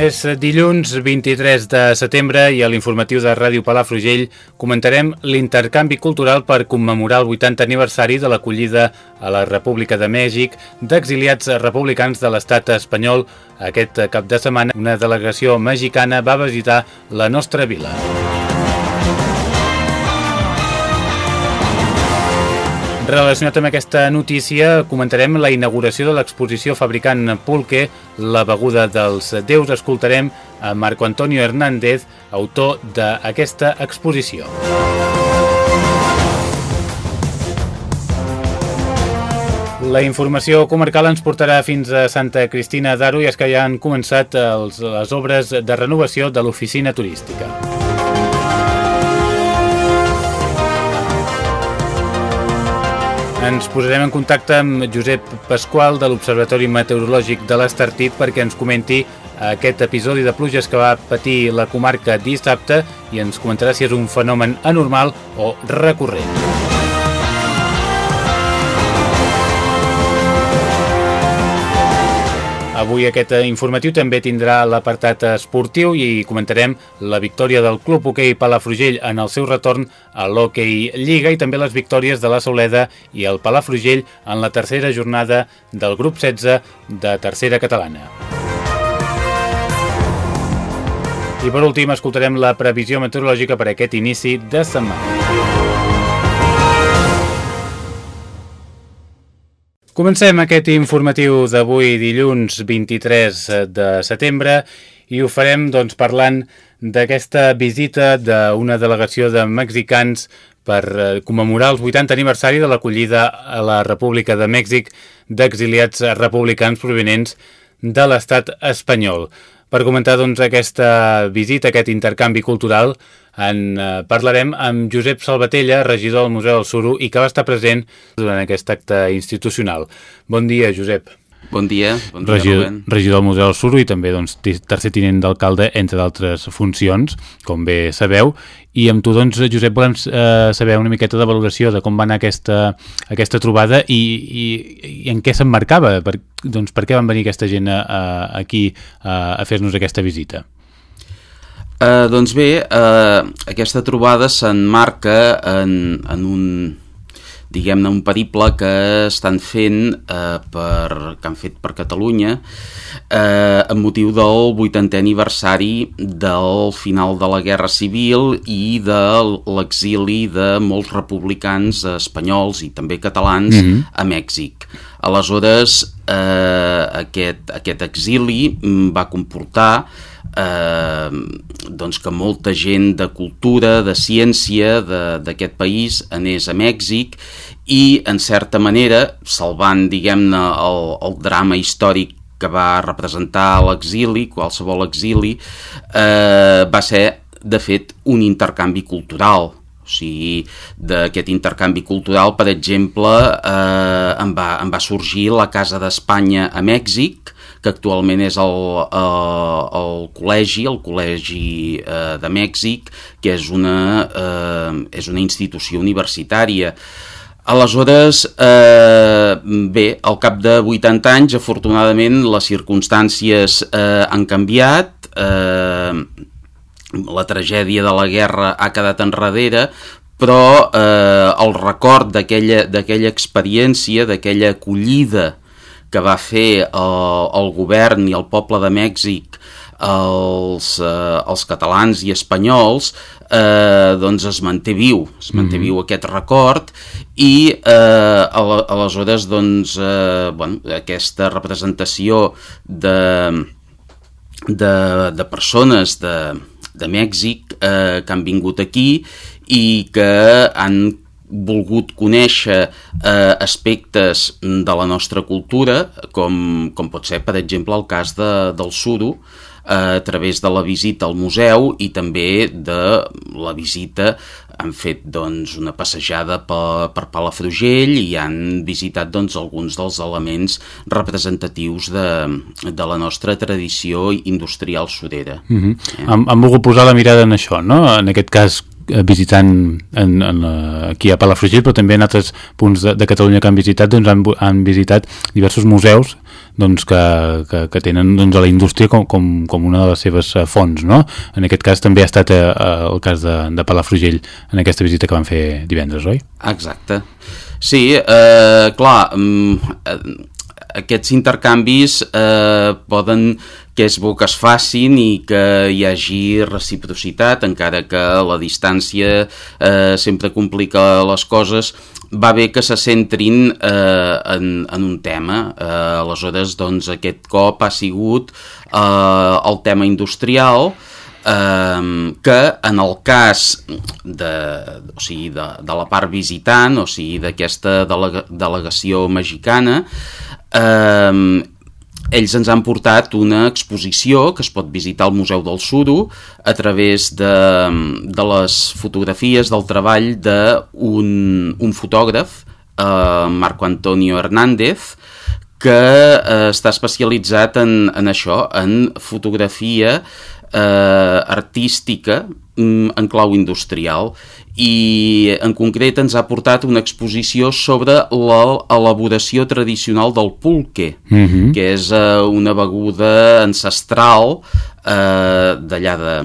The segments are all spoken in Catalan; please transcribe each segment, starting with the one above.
És dilluns 23 de setembre i a l'informatiu de Ràdio Palafrugell comentarem l'intercanvi cultural per commemorar el 80 aniversari de l'acollida a la República de Mèxic d'exiliats republicans de l'estat espanyol. Aquest cap de setmana una delegació mexicana va visitar la nostra vila. Relacionat amb aquesta notícia, comentarem la inauguració de l'exposició fabricant Pulque, la beguda dels déus. Escoltarem a Marco Antonio Hernández, autor d'aquesta exposició. La informació comarcal ens portarà fins a Santa Cristina d'Aro i és que ja han començat els, les obres de renovació de l'oficina turística. Ens posarem en contacte amb Josep Pasqual de l'Observatori Meteorològic de l'Estartit perquè ens comenti aquest episodi de pluges que va patir la comarca dissabte i ens comentarà si és un fenomen anormal o recurrent. Avui aquest informatiu també tindrà l'apartat esportiu i comentarem la victòria del Club Hoquei Palafrugell en el seu retorn a l'Hockey Lliga i també les victòries de la Sauleda i el Palafrugell en la tercera jornada del grup 16 de tercera catalana. I per últim escoltarem la previsió meteorològica per aquest inici de setmana. Comencem aquest informatiu d'avui dilluns 23 de setembre i ho farem doncs, parlant d'aquesta visita d'una delegació de mexicans per eh, commemorar els 80 aniversari de l'acollida a la República de Mèxic d'exiliats republicans provenents de l'estat espanyol. Per comentar doncs, aquesta visita, aquest intercanvi cultural, en eh, parlarem amb Josep Salvatella, regidor del Museu del Suro i que va estar present durant aquest acte institucional. Bon dia, Josep. Bon dia, bon dia regidor, Rubén. regidor del Museu del Suro i també doncs, tercer tinent d'alcalde, entre d'altres funcions, com bé sabeu. I amb tu, doncs, Josep, volem eh, saber una miqueta de valoració de com va anar aquesta, aquesta trobada i, i, i en què s'emmarcava, per, doncs, per què van venir aquesta gent a, a, aquí a, a fer-nos aquesta visita. Uh, doncs bé, uh, aquesta trobada s'enmarca en, en un diguem-ne, un periple que estan fent eh, per, que han fet per Catalunya eh, amb motiu del 80è aniversari del final de la Guerra Civil i de l'exili de molts republicans espanyols i també catalans mm -hmm. a Mèxic. Aleshores, eh, aquest, aquest exili va comportar eh, doncs que molta gent de cultura, de ciència d'aquest país anés a Mèxic i en certa manera, salvant diguem-ne el, el drama històric que va representar l'exili, qualsevol exili, eh, va ser de fet un intercanvi cultural. O sigui, d'aquest intercanvi cultural, per exemple, eh, en, va, en va sorgir la Casa d'Espanya a Mèxic, que actualment és el, eh, el col·legi, el Col·legi eh, de Mèxic, que és una, eh, és una institució universitària. Aleshores, eh, bé, al cap de 80 anys, afortunadament, les circumstàncies eh, han canviat, eh, la tragèdia de la guerra ha quedat enrere, però eh, el record d'aquella experiència, d'aquella acollida que va fer el, el govern i el poble de Mèxic els, eh, els catalans i espanyols eh, doncs es manté viu, es manté mm -hmm. viu aquest record i eh, aleshores doncs, eh, bueno, aquesta representació de, de, de persones de, de Mèxic eh, que han vingut aquí i que han volgut conèixer eh, aspectes de la nostra cultura, com, com pot ser, per exemple, el cas de, del suro, a través de la visita al museu i també de la visita han fet doncs, una passejada per, per Palafrugell i han visitat doncs, alguns dels elements representatius de, de la nostra tradició industrial sudera. Mm -hmm. eh? han, han volgut posar la mirada en això, no? En aquest cas eh, visitant en, en, aquí a Palafrugell, però també en altres punts de, de Catalunya que han visitat, doncs han, han visitat diversos museus doncs, que, que, que tenen doncs, a la indústria com, com, com una de les seves eh, fonts. No? En aquest cas també ha estat eh, eh, el cas de, de Palafrugell en aquesta visita que van fer divendres, oi? Exacte. Sí, eh, clar, mm, aquests intercanvis eh, poden que és bo que es facin i que hi hagi reciprocitat, encara que la distància eh, sempre complica les coses, va bé que se centrin eh, en, en un tema. Eh, aleshores, doncs, aquest cop ha sigut eh, el tema industrial, eh, que en el cas de, o sigui, de, de la part visitant, o sigui, d'aquesta delega, delegació mexicana, eh, ells ens han portat una exposició que es pot visitar al Museu del Suro a través de, de les fotografies del treball d'un un fotògraf, eh, Marco Antonio Hernández, que eh, està especialitzat en, en això, en fotografia eh, artística en clau industrial i en concret ens ha portat una exposició sobre l'elaboració tradicional del pulque, uh mhm. -huh. que és eh, una beguda ancestral eh, d'allà de,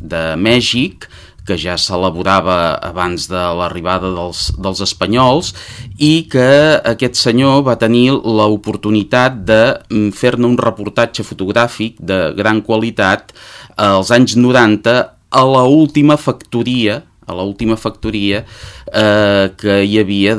de Mèxic, que ja s'elaborava abans de l'arribada dels, dels espanyols i que aquest senyor va tenir l'oportunitat de mm, fer-ne un reportatge fotogràfic de gran qualitat als anys 90 a la última factoria a l'última factoria eh, que hi havia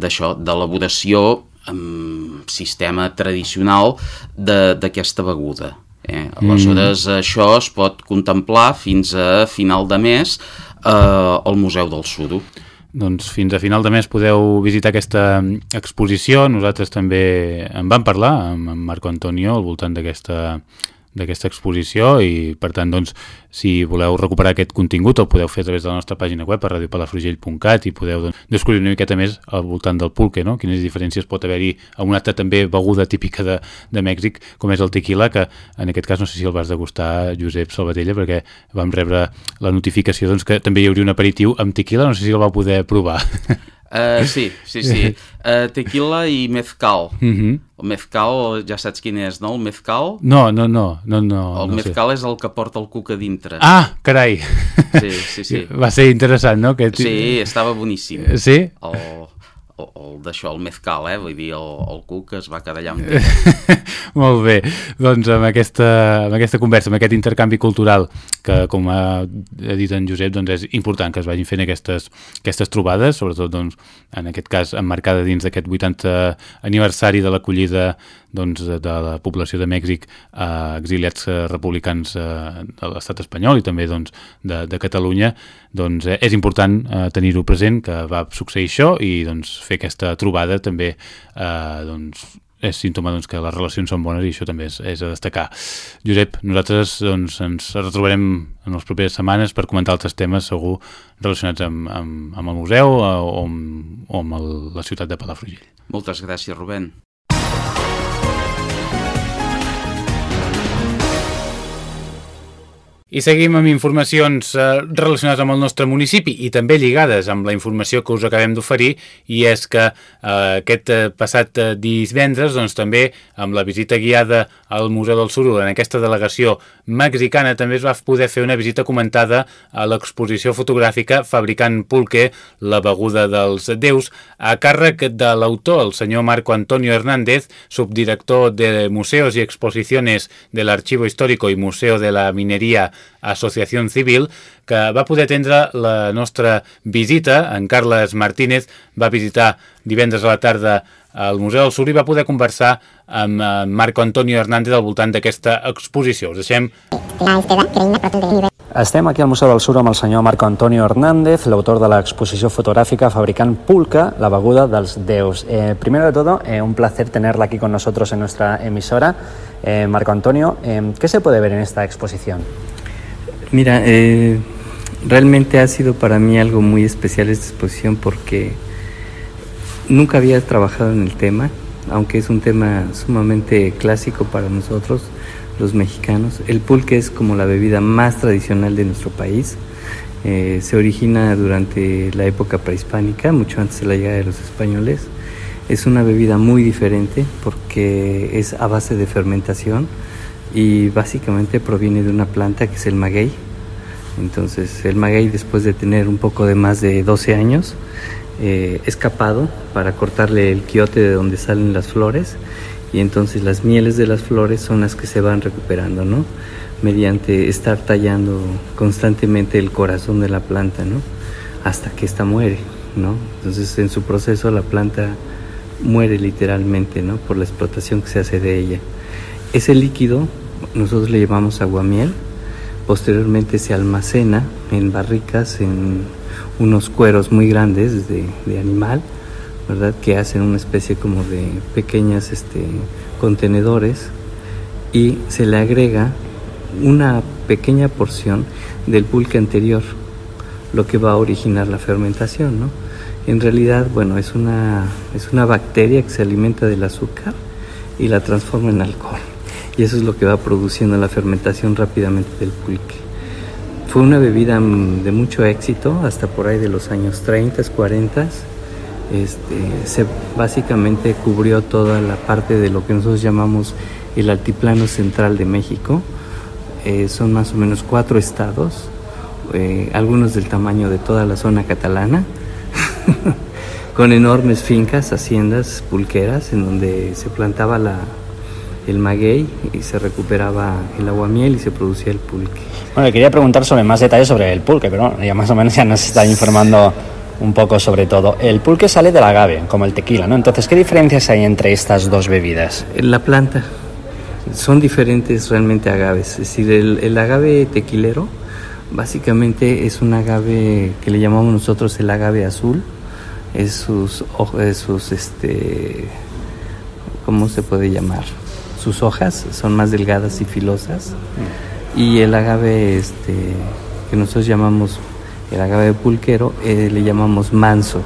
d'això, de, d'elaboració amb sistema tradicional d'aquesta beguda. Eh? Aleshores, mm. això es pot contemplar fins a final de mes eh, al Museu del Suro. Doncs fins a final de mes podeu visitar aquesta exposició. Nosaltres també en vam parlar amb Marco Antonio al voltant d'aquesta d'aquesta exposició i per tant doncs si voleu recuperar aquest contingut el podeu fer a través de la nostra pàgina web a radiopalafrugell.cat i podeu doncs, descobrir una miqueta més al voltant del pulque, no? quines diferències pot haver-hi a una altra també beguda típica de, de Mèxic com és el tequila que en aquest cas no sé si el vas degustar Josep Salvatella perquè vam rebre la notificació doncs, que també hi hauria un aperitiu amb tequila, no sé si el va poder provar Uh, sí, sí, sí. Uh, tequila i mezcal. Uh mhm. -huh. El mezcal, ja saps quin és, no? El mezcal? No, no, no. no, no el no mezcal sé. és el que porta el cuc a dintre. Ah, carai! Sí, sí, sí. Va ser interessant, no? Aquest... Sí, estava boníssim. Sí? El, el, el d'això, el mezcal, eh? Vull dir, el, el cuc es va quedar allà amb Molt bé, doncs amb aquesta, amb aquesta conversa, amb aquest intercanvi cultural que, com ha dit en Josep, doncs és important que es vagin fent aquestes, aquestes trobades, sobretot doncs, en aquest cas emmarcada dins d'aquest 80 aniversari de l'acollida doncs, de la població de Mèxic a exiliats eh, republicans eh, de l'estat espanyol i també doncs, de, de Catalunya, doncs eh, és important eh, tenir-ho present que va succeir això i doncs, fer aquesta trobada també eh, doncs, és símptoma doncs, que les relacions són bones i això també és, és a destacar. Josep, nosaltres doncs, ens retrobarem en les properes setmanes per comentar altres temes segur relacionats amb, amb, amb el museu o amb, o amb el, la ciutat de Palafrugell. Moltes gràcies, Rubén. I seguim amb informacions eh, relacionades amb el nostre municipi i també lligades amb la informació que us acabem d'oferir i és que eh, aquest eh, passat eh, divendres doncs, també amb la visita guiada al Museu del Suro en aquesta delegació mexicana també es va poder fer una visita comentada a l'exposició fotogràfica Fabricant Pulque, la beguda dels déus, a càrrec de l'autor, el senyor Marco Antonio Hernández, subdirector de Museos y Exposiciones del Archivo Histórico i Museo de la Minería Associació Civil, que va poder atendre la nostra visita. En Carles Martínez va visitar divendres a la tarda al Museu del Sur i va poder conversar amb eh, Marco Antonio Hernández al voltant d'aquesta exposició. Us deixem... La Estem aquí al Museu del Sur amb el senyor Marco Antonio Hernández, l'autor de l'exposició fotográfica Fabricant Pulca, la beguda dels déus. Eh, primero de todo, eh, un placer tenerla aquí con nosotros en nuestra emisora. Eh, Marco Antonio, eh, ¿qué se puede ver en esta exposición? Mira, eh, realmente ha sido para mí algo muy especial esta exposición porque nunca había trabajado en el tema, aunque es un tema sumamente clásico para nosotros los mexicanos. El pulque es como la bebida más tradicional de nuestro país. Eh, se origina durante la época prehispánica, mucho antes de la llegada de los españoles. Es una bebida muy diferente porque es a base de fermentación y básicamente proviene de una planta que es el maguey. Entonces el maguey después de tener un poco de más de 12 años eh, es para cortarle el quiote de donde salen las flores y entonces las mieles de las flores son las que se van recuperando, ¿no? Mediante estar tallando constantemente el corazón de la planta, ¿no? Hasta que ésta muere, ¿no? Entonces en su proceso la planta muere literalmente, ¿no? Por la explotación que se hace de ella. Ese líquido nosotros le llamamos aguamiel, posteriormente se almacena en barricas, en unos cueros muy grandes de, de animal, ¿verdad? Que hacen una especie como de pequeñas este, contenedores y se le agrega una pequeña porción del pulque anterior, lo que va a originar la fermentación, ¿no? En realidad, bueno, es una, es una bacteria que se alimenta del azúcar y la transforma en alcohol. Y eso es lo que va produciendo la fermentación rápidamente del pulque. Fue una bebida mm, de mucho éxito hasta por ahí de los años 30, 40 este, se básicamente cubrió toda la parte de lo que nosotros llamamos el altiplano central de México. Eh, son más o menos cuatro estados, eh, algunos del tamaño de toda la zona catalana, con enormes fincas, haciendas pulqueras, en donde se plantaba la, el maguey y se recuperaba el aguamiel y se producía el pulque. Bueno, quería preguntar sobre más detalles sobre el pulque, pero ya más o menos ya nos está informando un poco sobre todo. El pulque sale del agave, como el tequila, ¿no? Entonces, ¿qué diferencias hay entre estas dos bebidas? La planta. Son diferentes realmente agaves. Es decir, el, agave tequilero básicamente es un agave que le llamamos nosotros el agave azul. Es sus, sus este, ¿cómo se puede llamar? Sus hojas son más delgadas y filosas. Y el agave este, que nosotros llamamos el agave pulquero eh, le llamamos manso.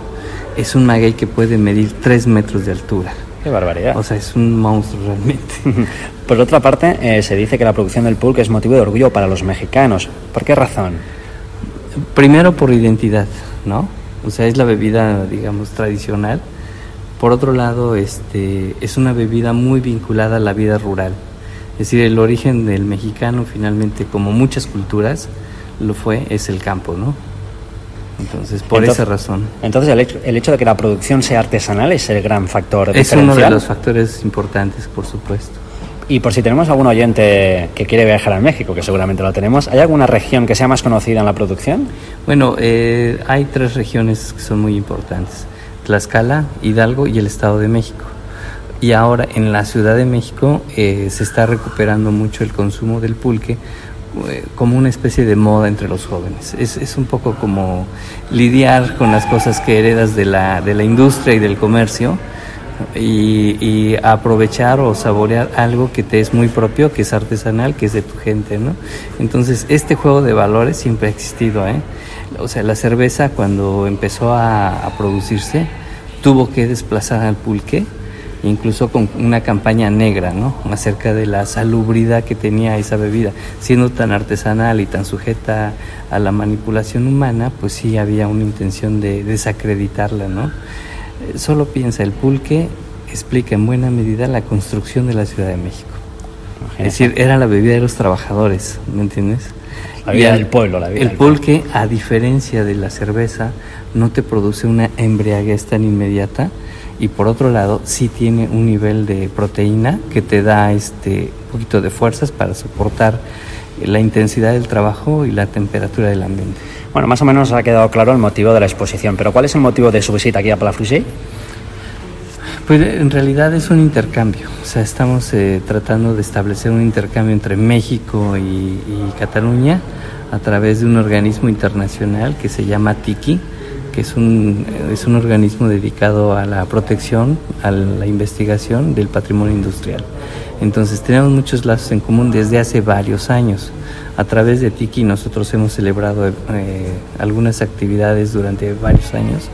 Es un maguey que puede medir 3 metros de altura. Qué barbaridad. O sea, es un monstruo realmente. Por otra parte, eh, se dice que la producción del pulque es motivo de orgullo para los mexicanos. ¿Por qué razón? Primero por identidad, ¿no? O sea, es la bebida, digamos, tradicional. Por otro lado, este, es una bebida muy vinculada a la vida rural. Es decir, el origen del mexicano, finalmente, como muchas culturas, lo fue, es el campo, ¿no? Entonces, por esa razón. Entonces, el hecho, el hecho, de que la producción sea artesanal es el gran factor Es uno de los factores importantes, por supuesto. Y por si tenemos algún oyente que quiere viajar a México, que seguramente lo tenemos, ¿hay alguna región que sea más conocida en la producción? Bueno, eh, hay tres regiones que son muy importantes. Tlaxcala, Hidalgo y el Estado de México. Y ahora en la Ciudad de México eh, se está recuperando mucho el consumo del pulque eh, como una especie de moda entre los jóvenes. Es, es, un poco como lidiar con las cosas que heredas de la, de la industria y del comercio y, y, aprovechar o saborear algo que te es muy propio, que es artesanal, que es de tu gente, ¿no? Entonces, este juego de valores siempre ha existido, ¿eh? O sea, la cerveza cuando empezó a, producirse tuvo que desplazar al pulque incluso con una campaña negra, ¿no? Acerca de la salubridad que tenía esa bebida. Siendo tan artesanal y tan sujeta a la manipulación humana, pues sí había una intención de desacreditarla, ¿no? Eh, solo piensa, el pulque explica en buena medida la construcción de la Ciudad de México. Es decir, era la bebida de los trabajadores, ¿me entiendes? La vida del pueblo, la vida El pulque, a diferencia de la cerveza, no te produce una embriaguez tan inmediata, y por otro lado sí tiene un nivel de proteína que te da este poquito de fuerzas para soportar la intensidad del trabajo y la temperatura del ambiente. Bueno, más o menos ha quedado claro el motivo de la exposición, pero ¿cuál es el motivo de su visita aquí a Palafrugell? Pues en realidad es un intercambio, o sea, estamos eh, tratando de establecer un intercambio entre México y, Cataluña a través de un organismo internacional que se llama TIKI, que es un, es un organismo dedicado a la protección, a la investigación del patrimonio industrial. Entonces tenemos muchos lazos en común desde hace varios años. A través de Tiki nosotros hemos celebrado eh, algunas actividades durante varios años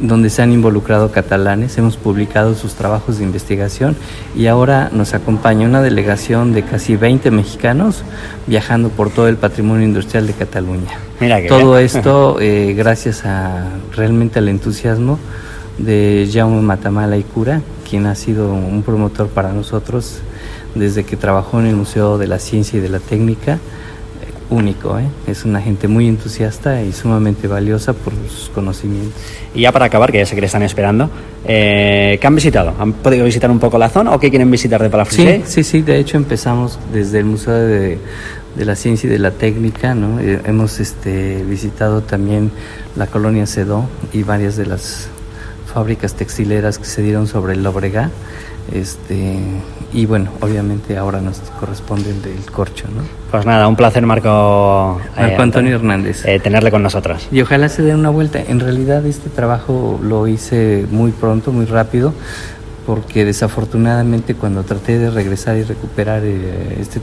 donde se han involucrado catalanes, hemos publicado sus trabajos de investigación y ahora nos acompaña una delegación de casi 20 mexicanos viajando por todo el patrimonio industrial de Cataluña. Mira todo esto eh, gracias a realmente al entusiasmo de Jaume Matamala y Cura, quien ha sido un promotor para nosotros desde que trabajó en el Museo de la Ciencia y de la Técnica único, ¿eh? es una gente muy entusiasta y sumamente valiosa por sus conocimientos. Y ya para acabar, que ya sé que le están esperando, eh, ¿qué han visitado? ¿Han podido visitar un poco la zona o qué quieren visitar de Palafrugell? Sí, sí, sí, de hecho empezamos desde el Museo de, la Ciencia y de la Técnica, ¿no? Eh, hemos este, visitado también la colonia Cedó y varias de las fábricas textileras que se dieron sobre el Lobregá. Este, y bueno, obviamente ahora nos corresponde el del corcho, ¿no? Pues nada, un placer Marco, eh, Marco Antonio Hernández. Eh, tenerle con nosotros. Y ojalá se dé una vuelta. En realidad este trabajo lo hice muy pronto, muy rápido, porque desafortunadamente cuando traté de regresar y recuperar eh, este,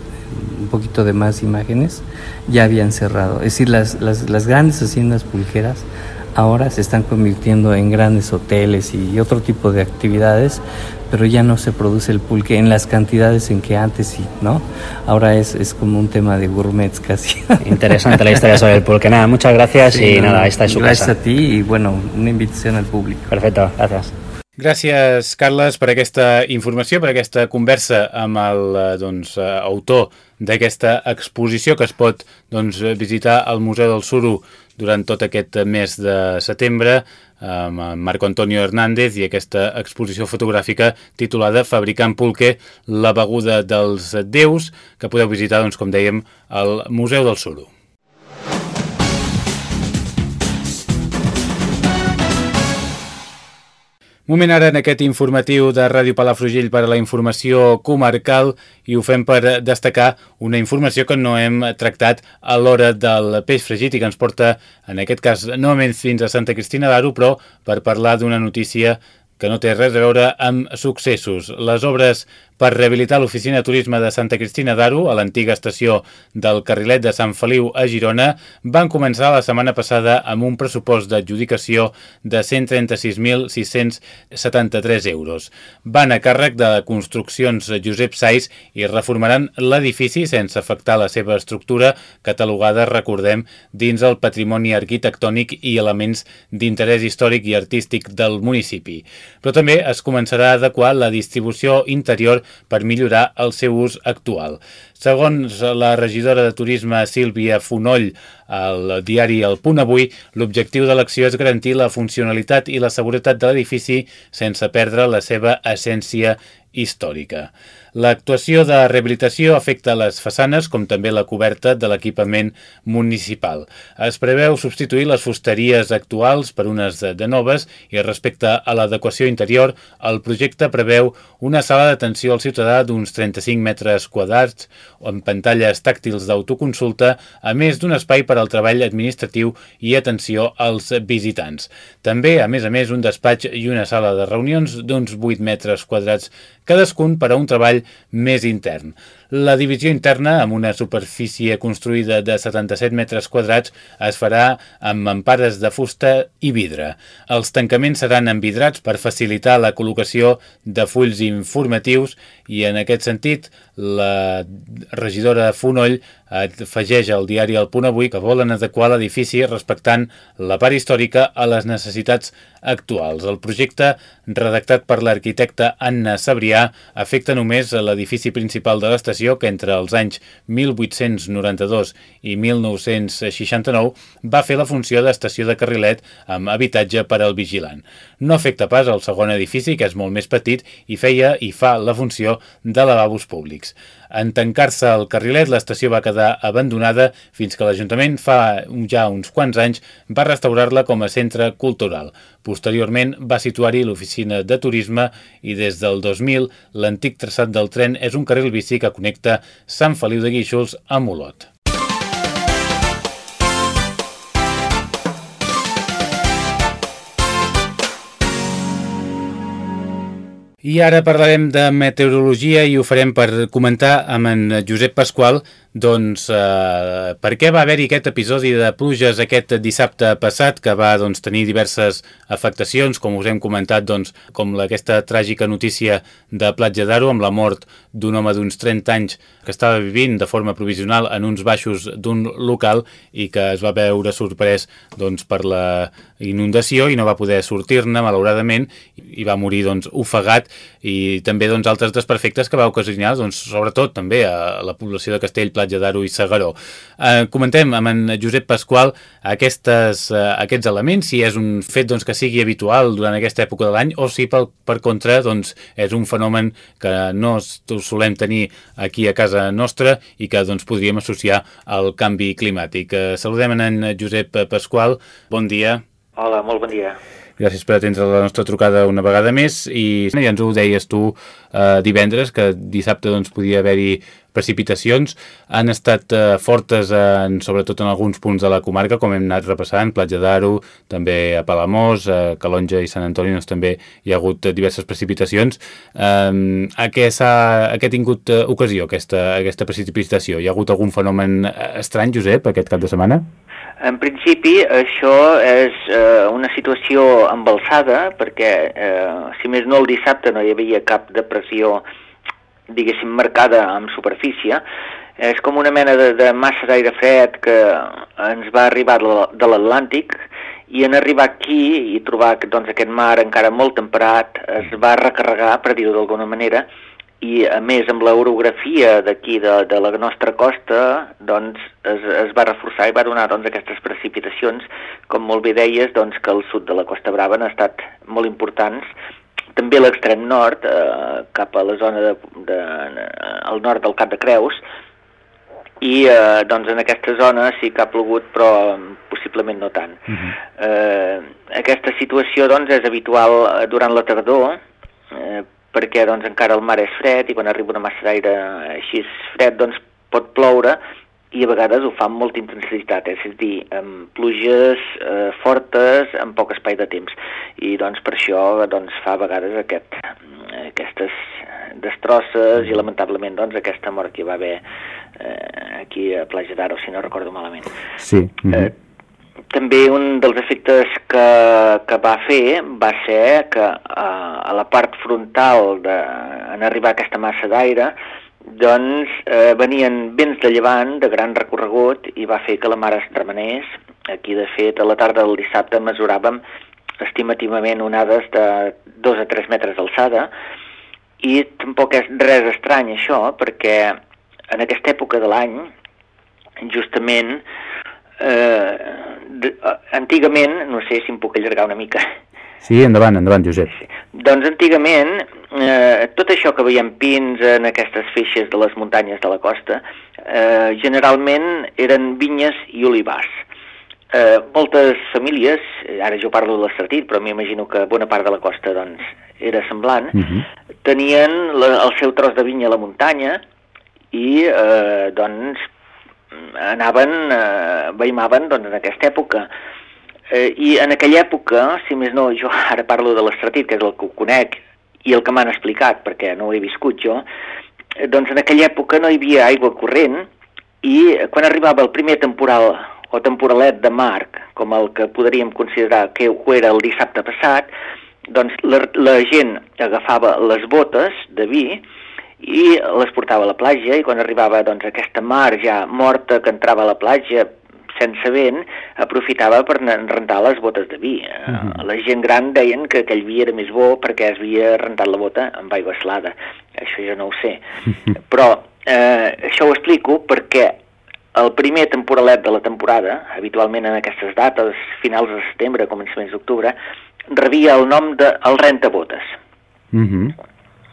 un poquito de más imágenes, ya habían cerrado. Es decir, las, las, las grandes haciendas pulqueras ahora se están convirtiendo en grandes hoteles y otro tipo de actividades, pero ya no se produce el pulque en las cantidades en que antes sí, ¿no? Ahora es, es como un tema de gourmets casi. Interesante la historia sobre el pulque. Nada, muchas gracias y nada, esta es su gracias casa. Gracias a ti y bueno, una invitación al público. Perfecto, gracias. Gràcies, Carles, per aquesta informació, per aquesta conversa amb el eh, doncs, eh, autor d'aquesta exposició que es pot doncs, visitar al Museu del Suro durant tot aquest mes de setembre amb Marco Antonio Hernández i aquesta exposició fotogràfica titulada Fabricant Pulque, la beguda dels déus, que podeu visitar, doncs, com dèiem, al Museu del Suro. Moment ara en aquest informatiu de Ràdio Palafrugell per a la informació comarcal i ho fem per destacar una informació que no hem tractat a l'hora del peix fregit i que ens porta, en aquest cas, novament fins a Santa Cristina d'Aro, però per parlar d'una notícia que no té res a veure amb successos. Les obres per rehabilitar l'oficina de turisme de Santa Cristina d'Aro, a l'antiga estació del Carrilet de Sant Feliu a Girona, van començar la setmana passada amb un pressupost d'adjudicació de 136.673 euros. Van a càrrec de construccions Josep Saiz i reformaran l'edifici sense afectar la seva estructura, catalogada, recordem, dins el patrimoni arquitectònic i elements d'interès històric i artístic del municipi però també es començarà a adequar la distribució interior per millorar el seu ús actual. Segons la regidora de Turisme Sílvia Fonoll al diari El Punt Avui, l'objectiu de l'acció és garantir la funcionalitat i la seguretat de l'edifici sense perdre la seva essència històrica. L'actuació de rehabilitació afecta les façanes com també la coberta de l'equipament municipal. Es preveu substituir les fusteries actuals per unes de noves i respecte a l'adequació interior, el projecte preveu una sala d'atenció al ciutadà d'uns 35 metres quadrats amb pantalles tàctils d'autoconsulta, a més d'un espai per al treball administratiu i atenció als visitants. També, a més a més, un despatx i una sala de reunions d'uns 8 metres quadrats cadascun per a un treball més intern. La divisió interna, amb una superfície construïda de 77 metres quadrats, es farà amb empares de fusta i vidre. Els tancaments seran envidrats per facilitar la col·locació de fulls informatius i, en aquest sentit, la regidora de Fonoll afegeix al diari El Punt Avui que volen adequar l'edifici respectant la part històrica a les necessitats actuals. El projecte, redactat per l'arquitecte Anna Sabrià, afecta només l'edifici principal de l'estació estació que entre els anys 1892 i 1969 va fer la funció d'estació de carrilet amb habitatge per al vigilant. No afecta pas al segon edifici, que és molt més petit, i feia i fa la funció de lavabos públics. En tancar-se el carrilet, l'estació va quedar abandonada fins que l'Ajuntament fa ja uns quants anys va restaurar-la com a centre cultural. Posteriorment va situar-hi l'oficina de turisme i des del 2000 l'antic traçat del tren és un carril bici que connecta Sant Feliu de Guíxols amb Olot. I ara parlarem de meteorologia i ho farem per comentar amb en Josep Pasqual. Doncs, eh, per què va haver-hi aquest episodi de pluges aquest dissabte passat que va doncs, tenir diverses afectacions, com us hem comentat, doncs, com aquesta tràgica notícia de Platja d'Aro amb la mort d'un home d'uns 30 anys que estava vivint de forma provisional en uns baixos d'un local i que es va veure sorprès doncs, per la inundació i no va poder sortir-ne, malauradament, i va morir doncs, ofegat i també doncs, altres desperfectes que va ocasionar, doncs, sobretot també a la població de Castell, Platja d'Aro i Segaró. Eh, comentem amb en Josep Pasqual aquestes, eh, aquests elements, si és un fet doncs, que sigui habitual durant aquesta època de l'any o si per, per contra doncs, és un fenomen que no solem tenir aquí a casa nostra i que doncs, podríem associar al canvi climàtic. Eh, saludem en Josep Pasqual, bon dia. Hola, molt bon dia. Gràcies per atendre la nostra trucada una vegada més i ja ens ho deies tu eh, divendres, que dissabte doncs, podia haver-hi precipitacions. Han estat eh, fortes, en, sobretot en alguns punts de la comarca, com hem anat repassant, Platja d'Aro, també a Palamós, a Calonja i Sant Antoni, doncs, també hi ha hagut diverses precipitacions. Eh, a, què a què ha tingut eh, ocasió aquesta, aquesta precipitació? Hi ha hagut algun fenomen estrany, Josep, aquest cap de setmana? En principi, això és eh, una situació embalsada, perquè, eh, si més no, el dissabte no hi havia cap depressió, diguéssim, marcada amb superfície. És com una mena de, de massa d'aire fred que ens va arribar de l'Atlàntic i en arribar aquí i trobar doncs, aquest mar encara molt temperat es va recarregar, per dir-ho d'alguna manera, i a més amb l'orografia d'aquí de, de la nostra costa doncs es, es va reforçar i va donar doncs, aquestes precipitacions com molt bé deies doncs, que al sud de la Costa Brava han estat molt importants també l'extrem nord eh, cap a la zona de, de, al nord del Cap de Creus i eh, doncs en aquesta zona sí que ha plogut però possiblement no tant uh -huh. eh, aquesta situació doncs és habitual durant la tardor eh, perquè doncs, encara el mar és fred i quan arriba una massa d'aire així fred doncs, pot ploure i a vegades ho fa amb molta intensitat, és a dir, amb pluges eh, fortes en poc espai de temps. I doncs per això doncs, fa a vegades aquest, aquestes destrosses i lamentablement doncs, aquesta mort que hi va haver eh, aquí a Plaja d'Aro, si no recordo malament. Sí. Mm -hmm. eh, també un dels efectes que, que va fer va ser que a, a la part frontal de, en arribar a aquesta massa d'aire doncs eh, venien vents de llevant de gran recorregut i va fer que la mar es remenés. Aquí, de fet, a la tarda del dissabte mesuràvem estimativament onades de 2 a 3 metres d'alçada i tampoc és res estrany això perquè en aquesta època de l'any justament eh, de, uh, antigament, no sé si em puc allargar una mica. Sí, endavant, endavant, Josep. Doncs antigament, eh, tot això que veiem pins en aquestes feixes de les muntanyes de la costa, eh, generalment eren vinyes i olivars. Eh, moltes famílies, ara jo parlo de l'Estartit, però m'imagino que bona part de la costa doncs, era semblant, uh mhm. -huh. tenien la, el seu tros de vinya a la muntanya i eh, doncs anaven, eh, veimaven doncs, en aquesta època. Eh, I en aquella època, si més no, jo ara parlo de l'Estratit, que és el que ho conec, i el que m'han explicat, perquè no ho he viscut jo, eh, doncs en aquella època no hi havia aigua corrent i quan arribava el primer temporal o temporalet de marc, com el que podríem considerar que ho era el dissabte passat, doncs la, la gent agafava les botes de vi i les portava a la platja i quan arribava doncs, aquesta mar ja morta que entrava a la platja sense vent, aprofitava per rentar les botes de vi. Uh mhm. -huh. La gent gran deien que aquell vi era més bo perquè es havia rentat la bota amb aigua salada. Això jo no ho sé. Però eh, això ho explico perquè el primer temporalet de la temporada, habitualment en aquestes dates, finals de setembre, començaments d'octubre, rebia el nom de el rentabotes. Uh mhm. -huh.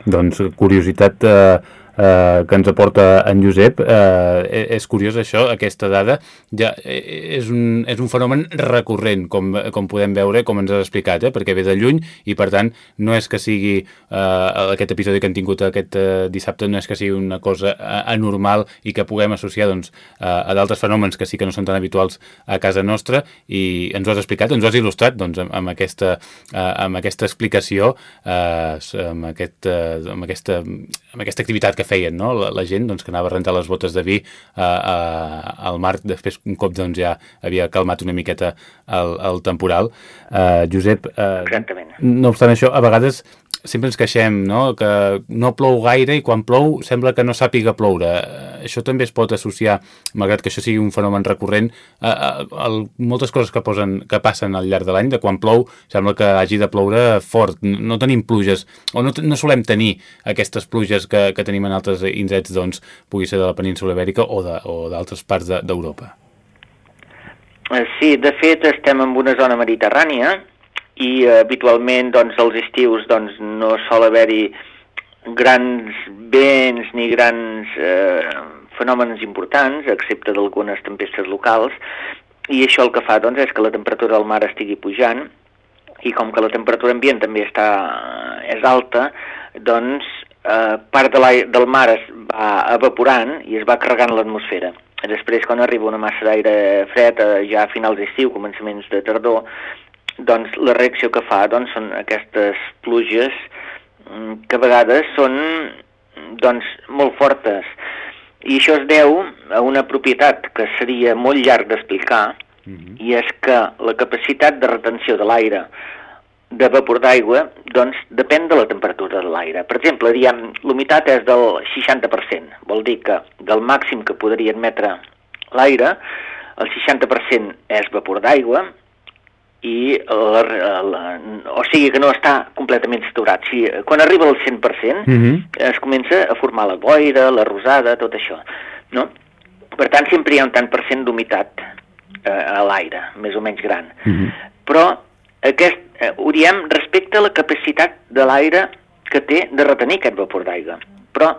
Doncs curiositat eh, eh, que ens aporta en Josep. Eh, és curiós això, aquesta dada. Ja és un, és un fenomen recurrent, com, com podem veure, com ens has explicat, eh, perquè ve de lluny i, per tant, no és que sigui eh, aquest episodi que han tingut aquest eh, dissabte, no és que sigui una cosa anormal i que puguem associar doncs, a, a d'altres fenòmens que sí que no són tan habituals a casa nostra i ens ho has explicat, ens ho has il·lustrat doncs, amb, amb, aquesta, eh, amb aquesta explicació, eh, amb, aquest, eh, amb, aquesta, amb aquesta activitat que feien no? la, la gent doncs, que anava a rentar les botes de vi eh, eh, al mar, després un cop doncs, ja havia calmat una miqueta el, el temporal. Eh, Josep, eh, no obstant això, a vegades sempre ens queixem, no?, que no plou gaire i quan plou sembla que no sàpiga ploure. Això també es pot associar, malgrat que això sigui un fenomen recurrent, a, a, a moltes coses que, posen, que passen al llarg de l'any, de quan plou sembla que hagi de ploure fort. No tenim pluges, o no, no solem tenir aquestes pluges que, que tenim en altres indrets, doncs, pugui ser de la península ibèrica o d'altres de, parts d'Europa. De, sí, de fet estem en una zona mediterrània i eh, habitualment doncs, els estius doncs, no sol haver-hi grans vents ni grans eh, fenòmens importants, excepte d'algunes tempestes locals, i això el que fa doncs, és que la temperatura del mar estigui pujant, i com que la temperatura ambient també està, és alta, doncs eh, part de del mar es va evaporant i es va carregant l'atmosfera. Després, quan arriba una massa d'aire fred, ja a finals d'estiu, començaments de tardor, doncs la reacció que fa doncs, són aquestes pluges mm, que a vegades són doncs, molt fortes. I això es deu a una propietat que seria molt llarg d'explicar, uh mhm. -huh. i és que la capacitat de retenció de l'aire de vapor d'aigua doncs, depèn de la temperatura de l'aire. Per exemple, diem, l'humitat és del 60%, vol dir que del màxim que podria admetre l'aire, el 60% és vapor d'aigua i la, la, o sigui que no està completament saturat. Si, quan arriba al 100% uh -huh. es comença a formar la boira, la rosada, tot això. No? Per tant, sempre hi ha un tant per cent d'humitat eh, a l'aire, més o menys gran. Uh -huh. Però aquest, eh, ho diem respecte a la capacitat de l'aire que té de retenir aquest vapor d'aigua. Però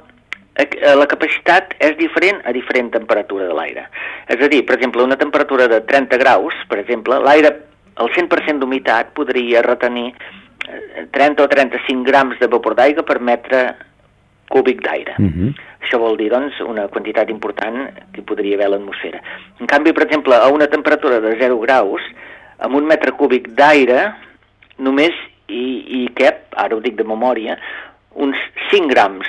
eh, la capacitat és diferent a diferent temperatura de l'aire. És a dir, per exemple, una temperatura de 30 graus, per exemple, l'aire el 100% d'humitat podria retenir 30 eh, o 35 grams de vapor d'aigua per metre cúbic d'aire. Uh mhm. -huh. Això vol dir, doncs, una quantitat important que podria haver a l'atmosfera. En canvi, per exemple, a una temperatura de 0 graus, amb un metre cúbic d'aire, només hi, hi cap, ara ho dic de memòria, uns 5 grams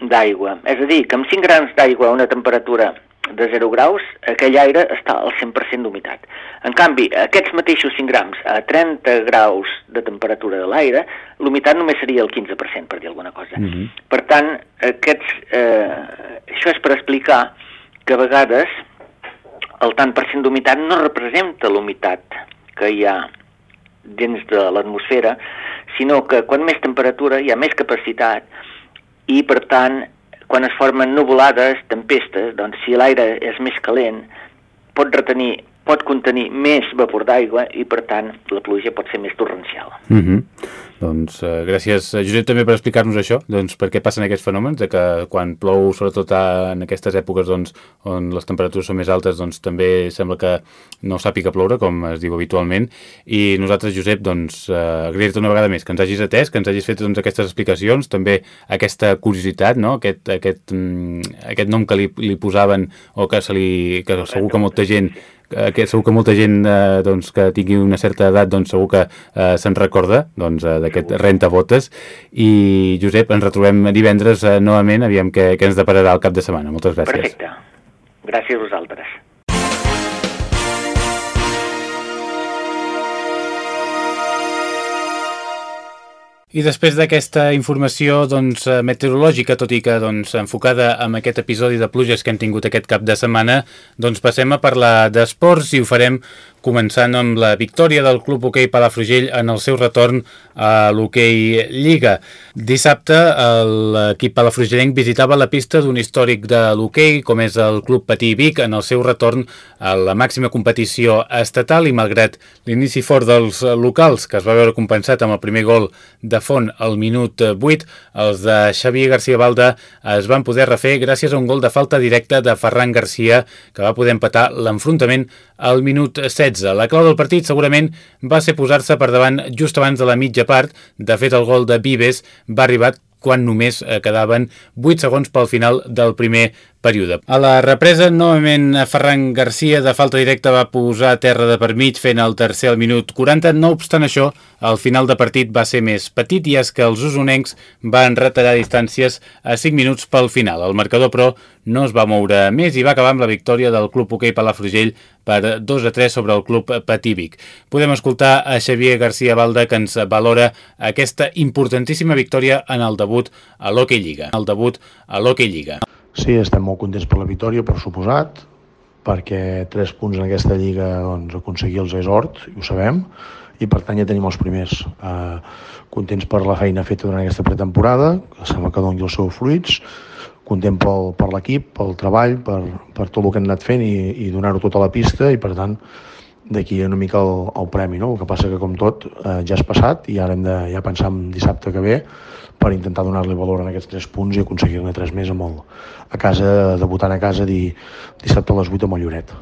d'aigua. És a dir, que amb 5 grams d'aigua a una temperatura de 0 graus, aquell aire està al 100% d'humitat. En canvi, aquests mateixos 5 grams a 30 graus de temperatura de l'aire, l'humitat només seria el 15%, per dir alguna cosa. Mhm. -huh. Per tant, aquests, eh, això és per explicar que a vegades el tant per cent d'humitat no representa l'humitat que hi ha dins de l'atmosfera, sinó que quan més temperatura hi ha més capacitat i, per tant, quan es formen nuvolades, tempestes, doncs si l'aire és més calent, pot retenir pot contenir més vapor d'aigua i, per tant, la pluja pot ser més torrencial. Mm -hmm. Doncs uh, gràcies, eh, Josep, també per explicar-nos això, doncs per què passen aquests fenòmens, de que quan plou, sobretot en aquestes èpoques doncs, on les temperatures són més altes, doncs també sembla que no sàpiga ploure, com es diu habitualment, i nosaltres, Josep, doncs uh, agrair-te una vegada més que ens hagis atès, que ens hagis fet doncs, aquestes explicacions, també aquesta curiositat, no? aquest, aquest, mm, aquest nom que li, li posaven o que, se li, que segur que molta gent eh, que segur que molta gent eh, doncs, que tingui una certa edat doncs, segur que eh, se'n recorda doncs, eh, d'aquest rentabotes i Josep, ens retrobem divendres eh, novament, aviam què, què ens depararà el cap de setmana. Moltes gràcies. Perfecte. Gràcies a vosaltres. I després d'aquesta informació doncs, eh, meteorològica, tot i que doncs, enfocada en aquest episodi de pluges que hem tingut aquest cap de setmana, doncs passem a parlar d'esports i ho farem començant amb la victòria del Club Hoquei Palafrugell en el seu retorn a l'Hoquei Lliga. Dissabte l'equip palafrugellenc visitava la pista d'un històric de l'hoquei com és el Club Patí Vic en el seu retorn a la màxima competició estatal i malgrat l'inici fort dels locals que es va veure compensat amb el primer gol de font al minut 8, els de Xavier García Balda es van poder refer gràcies a un gol de falta directa de Ferran Garcia que va poder empatar l'enfrontament al minut 16. La clau del partit segurament va ser posar-se per davant just abans de la mitja part. De fet, el gol de Vives va arribar quan només eh, quedaven 8 segons pel final del primer període. A la represa, novament Ferran Garcia de falta directa va posar terra de per mig fent el tercer al minut 40. No obstant això, el final de partit va ser més petit i és que els usonencs van retallar distàncies a 5 minuts pel final. El marcador, però, no es va moure més i va acabar amb la victòria del Club Hoquei Palafrugell per 2 a 3 sobre el Club Patívic. Podem escoltar a Xavier García Balda que ens valora aquesta importantíssima victòria en el debut a l'Hockey Lliga. El debut a l'Hockey Lliga. Sí, estem molt contents per la victòria, per suposat, perquè tres punts en aquesta lliga doncs, aconseguir els és hort, ho sabem, i per tant ja tenim els primers. Eh, contents per la feina feta durant aquesta pretemporada, sembla que doni els seus fruits, content pel, per l'equip, pel treball, per, per tot el que hem anat fent i, i donar-ho tot a la pista i per tant d'aquí una mica el, el premi, no? El que passa que com tot eh, ja és passat i ara hem de ja pensar en dissabte que ve per intentar donar-li valor en aquests tres punts i aconseguir-ne tres més amb el, a casa, debutant a casa di, dissabte a les 8 a Molloret.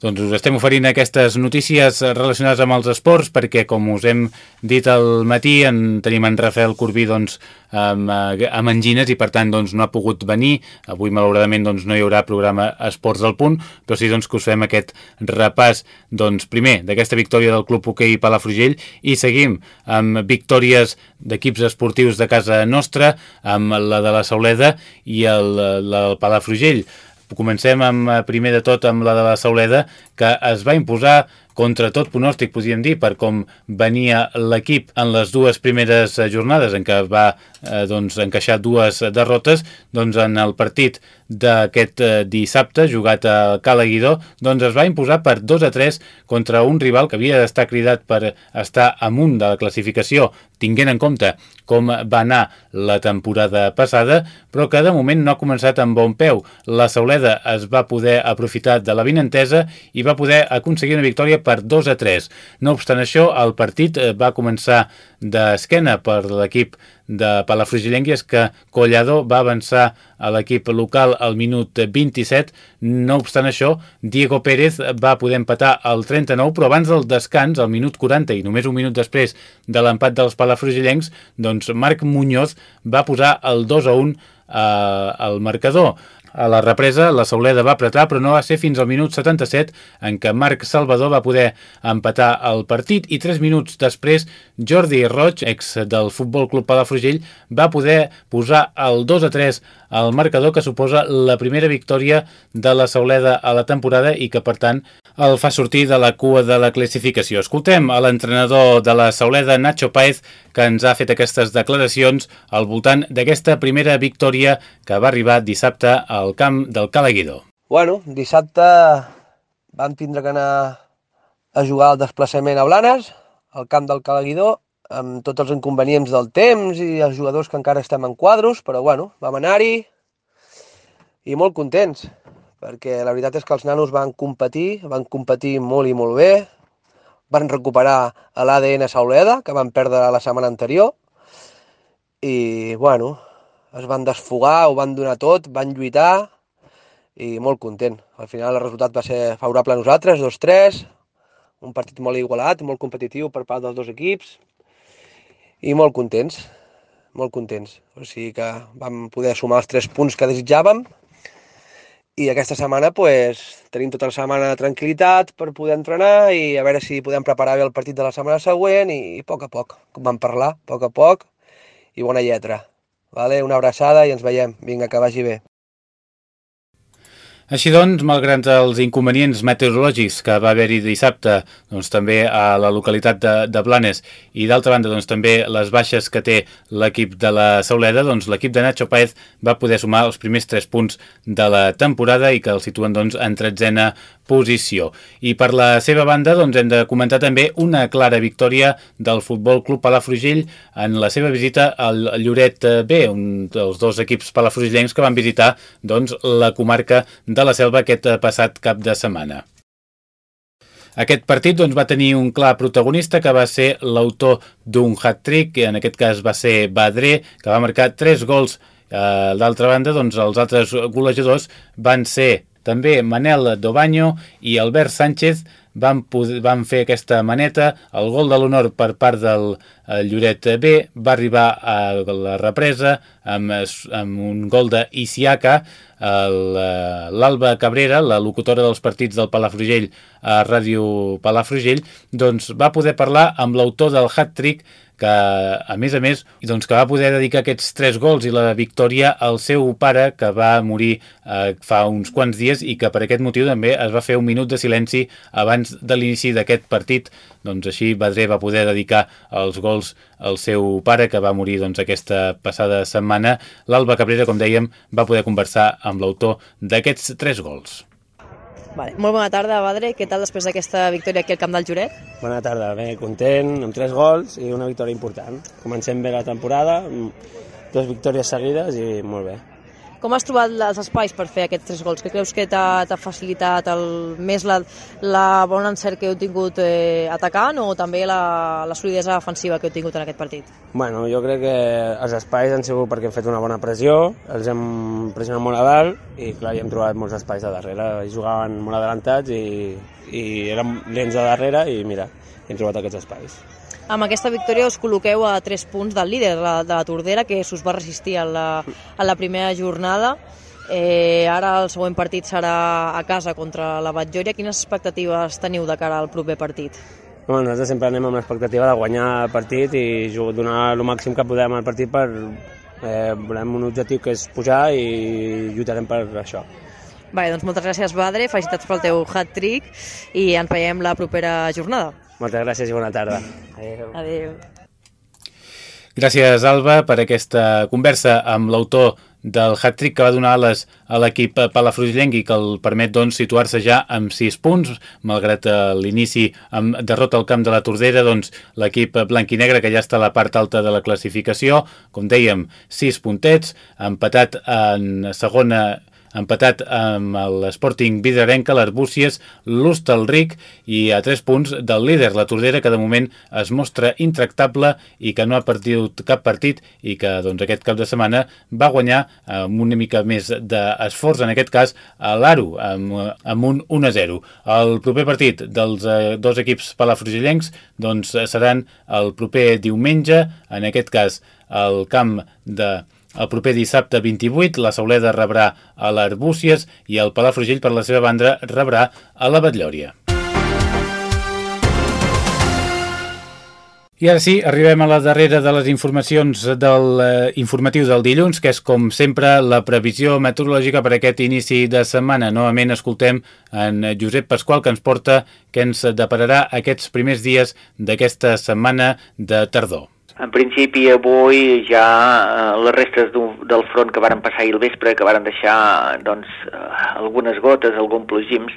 Doncs us estem oferint aquestes notícies relacionades amb els esports perquè, com us hem dit al matí, en tenim en Rafael Corbí doncs, amb, eh, amb angines i, per tant, doncs, no ha pogut venir. Avui, malauradament, doncs, no hi haurà programa Esports al Punt, però sí doncs, que us fem aquest repàs, doncs, primer, d'aquesta victòria del Club Hoquei Palafrugell i seguim amb victòries d'equips esportius de casa nostra, amb la de la Sauleda i el, el Palafrugell. Comencem amb, eh, primer de tot amb la de la Sauleda, que es va imposar contra tot pronòstic, podríem dir, per com venia l'equip en les dues primeres eh, jornades en què va eh, doncs, encaixar dues derrotes, doncs en el partit d'aquest eh, dissabte, jugat a Calaguidó, doncs es va imposar per 2 a 3 contra un rival que havia d'estar cridat per estar amunt de la classificació, tinguent en compte com va anar la temporada passada, però que de moment no ha començat amb bon peu. La Sauleda es va poder aprofitar de la vinentesa i va poder aconseguir una victòria per 2 a 3. No obstant això, el partit eh, va començar d'esquena per l'equip de és que Collado va avançar a l'equip local al minut 27. No obstant això, Diego Pérez va poder empatar al 39, però abans del descans, al minut 40 i només un minut després de l'empat dels palafrugillencs, doncs Marc Muñoz va posar el 2 a 1 eh, al marcador. A la represa, la Sauleda va apretar, però no va ser fins al minut 77 en què Marc Salvador va poder empatar el partit i 3 minuts després Jordi Roig, ex del Futbol Club Palafrugell, va poder posar el 2 a 3 al marcador que suposa la primera victòria de la Sauleda a la temporada i que, per tant, el fa sortir de la cua de la classificació. Escoltem a l'entrenador de la Sauleda, Nacho Paez, que ens ha fet aquestes declaracions al voltant d'aquesta primera victòria que va arribar dissabte al camp del Calaguidó. Bueno, dissabte vam tindre que anar a jugar al desplaçament a Blanes, al camp del Calaguidó, amb tots els inconvenients del temps i els jugadors que encara estem en quadros, però bueno, vam anar-hi i molt contents perquè la veritat és que els nanos van competir, van competir molt i molt bé, van recuperar l'ADN Sauleda, que van perdre la setmana anterior, i, bueno, es van desfogar, ho van donar tot, van lluitar, i molt content. Al final el resultat va ser favorable a nosaltres, 2-3, un partit molt igualat, molt competitiu per part dels dos equips, i molt contents, molt contents. O sigui que vam poder sumar els tres punts que desitjàvem, i aquesta setmana pues, tenim tota la setmana de tranquil·litat per poder entrenar i a veure si podem preparar bé el partit de la setmana següent i, i a poc a poc, com vam parlar, a poc a poc i bona lletra. Vale? Una abraçada i ens veiem. Vinga, que vagi bé. Així doncs, malgrat els inconvenients meteorològics que va haver-hi dissabte doncs, també a la localitat de, de Blanes i d'altra banda doncs, també les baixes que té l'equip de la Sauleda, doncs, l'equip de Nacho Paez va poder sumar els primers 3 punts de la temporada i que el situen doncs, en tretzena posició. I per la seva banda doncs, hem de comentar també una clara victòria del Futbol Club Palafrugell en la seva visita al Lloret B, un dels dos equips palafrugellencs que van visitar doncs, la comarca de de la Selva aquest eh, passat cap de setmana. Aquest partit doncs, va tenir un clar protagonista que va ser l'autor d'un hat-trick, que en aquest cas va ser Badré, que va marcar tres gols. Eh, D'altra banda, doncs, els altres golejadors van ser també Manel Dobanyo i Albert Sánchez, van, poder, van fer aquesta maneta, el gol de l'honor per part del eh, Lloret B va arribar a la represa amb, amb un gol d'Isiaca, eh, l'Alba Cabrera, la locutora dels partits del Palafrugell a Ràdio Palafrugell, doncs va poder parlar amb l'autor del hat-trick que a més a més doncs, que va poder dedicar aquests tres gols i la victòria al seu pare que va morir eh, fa uns quants dies i que per aquest motiu també es va fer un minut de silenci abans de l'inici d'aquest partit. Doncs així Badré va poder dedicar els gols al seu pare que va morir doncs, aquesta passada setmana. l'Alba Cabrera com dèiem va poder conversar amb l'autor d'aquests tres gols Vale. Molt bona tarda, Badre. Què tal després d'aquesta victòria aquí al Camp del Juret? Bona tarda, bé, content, amb tres gols i una victòria important. Comencem bé la temporada, dues victòries seguides i molt bé. Com has trobat els espais per fer aquests tres gols? Què creus que t'ha facilitat el, més la, la bona encert que heu tingut eh, atacant o també la, la solidesa defensiva que heu tingut en aquest partit? Bueno, jo crec que els espais han sigut perquè hem fet una bona pressió, els hem pressionat molt a dalt i clar, hi hem trobat molts espais de darrere, i jugaven molt adelantats i, i érem lents de darrere i mira, hem trobat aquests espais. Amb aquesta victòria us col·loqueu a 3 punts del líder de la, de la Tordera, que s'us va resistir a la, a la primera jornada. Eh, ara el següent partit serà a casa contra la Batllòria. Quines expectatives teniu de cara al proper partit? Bueno, nosaltres sempre anem amb l'expectativa de guanyar el partit i donar el màxim que podem al partit per... Eh, volem un objectiu que és pujar i lluitarem per això. Bé, doncs moltes gràcies, Badre, felicitats pel teu hat-trick i ens veiem la propera jornada. Moltes gràcies i bona tarda. Adéu. Adéu. Gràcies, Alba, per aquesta conversa amb l'autor del hat-trick que va donar ales a l'equip Palafrugell i que el permet doncs, situar-se ja amb 6 punts, malgrat eh, l'inici amb derrota al camp de la Tordera, doncs, l'equip blanc i negre que ja està a la part alta de la classificació, com dèiem, 6 puntets, empatat en segona empatat amb l'Sporting Vidarenca, l'Arbúcies, l'Hostalric i a 3 punts del líder, la Tordera, que de moment es mostra intractable i que no ha perdut cap partit i que doncs, aquest cap de setmana va guanyar amb una mica més d'esforç, en aquest cas a l'Aro, amb, amb un 1-0. El proper partit dels eh, dos equips palafrugellencs doncs, seran el proper diumenge, en aquest cas el camp de el proper dissabte 28 la Sauleda rebrà a l'Arbúcies i el Palafrugell per la seva banda rebrà a la Batllòria. I ara sí, arribem a la darrera de les informacions del eh, informatiu del dilluns, que és com sempre la previsió meteorològica per aquest inici de setmana. Novament escoltem en Josep Pasqual que ens porta que ens depararà aquests primers dies d'aquesta setmana de tardor. En principi, avui ja eh, les restes del front que varen passar ahir al vespre, que varen deixar doncs, eh, algunes gotes, algun plogims,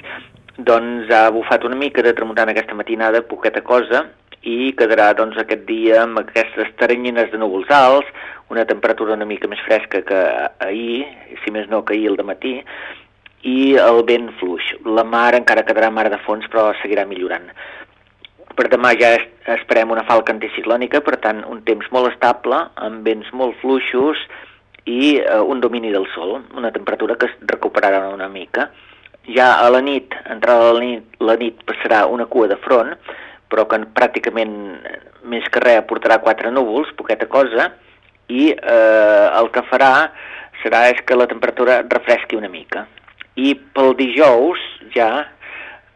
doncs ha bufat una mica de tramuntant aquesta matinada, poqueta cosa, i quedarà doncs, aquest dia amb aquestes teranyines de núvols alts, una temperatura una mica més fresca que ahir, si més no que ahir al matí, i el vent fluix. La mar encara quedarà mar de fons, però seguirà millorant. Per demà ja esperem una falca anticiclònica, per tant, un temps molt estable, amb vents molt fluixos i eh, un domini del sol, una temperatura que es recuperarà una mica. Ja a la nit, entrada la nit, la nit passarà una cua de front, però que pràcticament més que res portarà quatre núvols, poqueta cosa, i eh, el que farà serà és que la temperatura refresqui una mica. I pel dijous ja,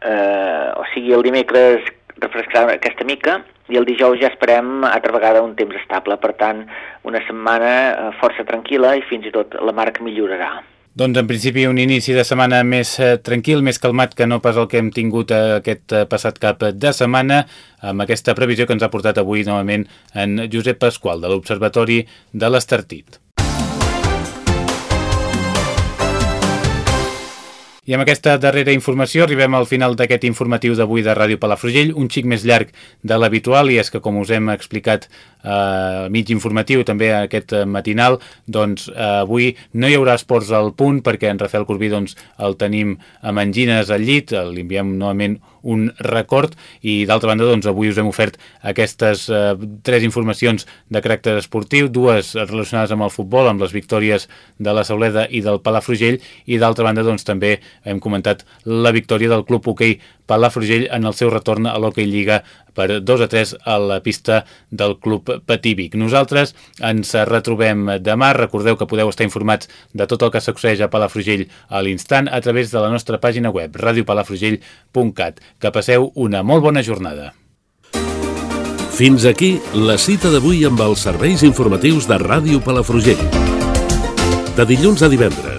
eh, o sigui el dimecres refrescar aquesta mica i el dijous ja esperem altra vegada un temps estable, per tant una setmana eh, força tranquil·la i fins i tot la marca millorarà. Doncs en principi un inici de setmana més eh, tranquil, més calmat que no pas el que hem tingut eh, aquest passat cap de setmana, amb aquesta previsió que ens ha portat avui novament en Josep Pasqual de l'Observatori de l'Estartit. I amb aquesta darrera informació arribem al final d'aquest informatiu d'avui de Ràdio Palafrugell, un xic més llarg de l'habitual i és que com us hem explicat eh, mig informatiu també aquest matinal, doncs eh, avui no hi haurà esports al punt perquè en Rafael Corbí doncs, el tenim amb angines al llit, li enviem novament un record. I d'altra banda doncs avui us hem ofert aquestes eh, tres informacions de caràcter esportiu, dues relacionades amb el futbol, amb les victòries de la Sauleda i del Palafrugell i d'altra banda doncs també hem comentat la victòria del Club Hoquei Palafrugell en el seu retorn a l'Hockey Lliga per 2 a 3 a la pista del Club Patívic. Nosaltres ens retrobem demà. Recordeu que podeu estar informats de tot el que succeeix a Palafrugell a l'instant a través de la nostra pàgina web radiopalafrugell.cat. Que passeu una molt bona jornada. Fins aquí la cita d'avui amb els serveis informatius de Ràdio Palafrugell. De dilluns a divendres,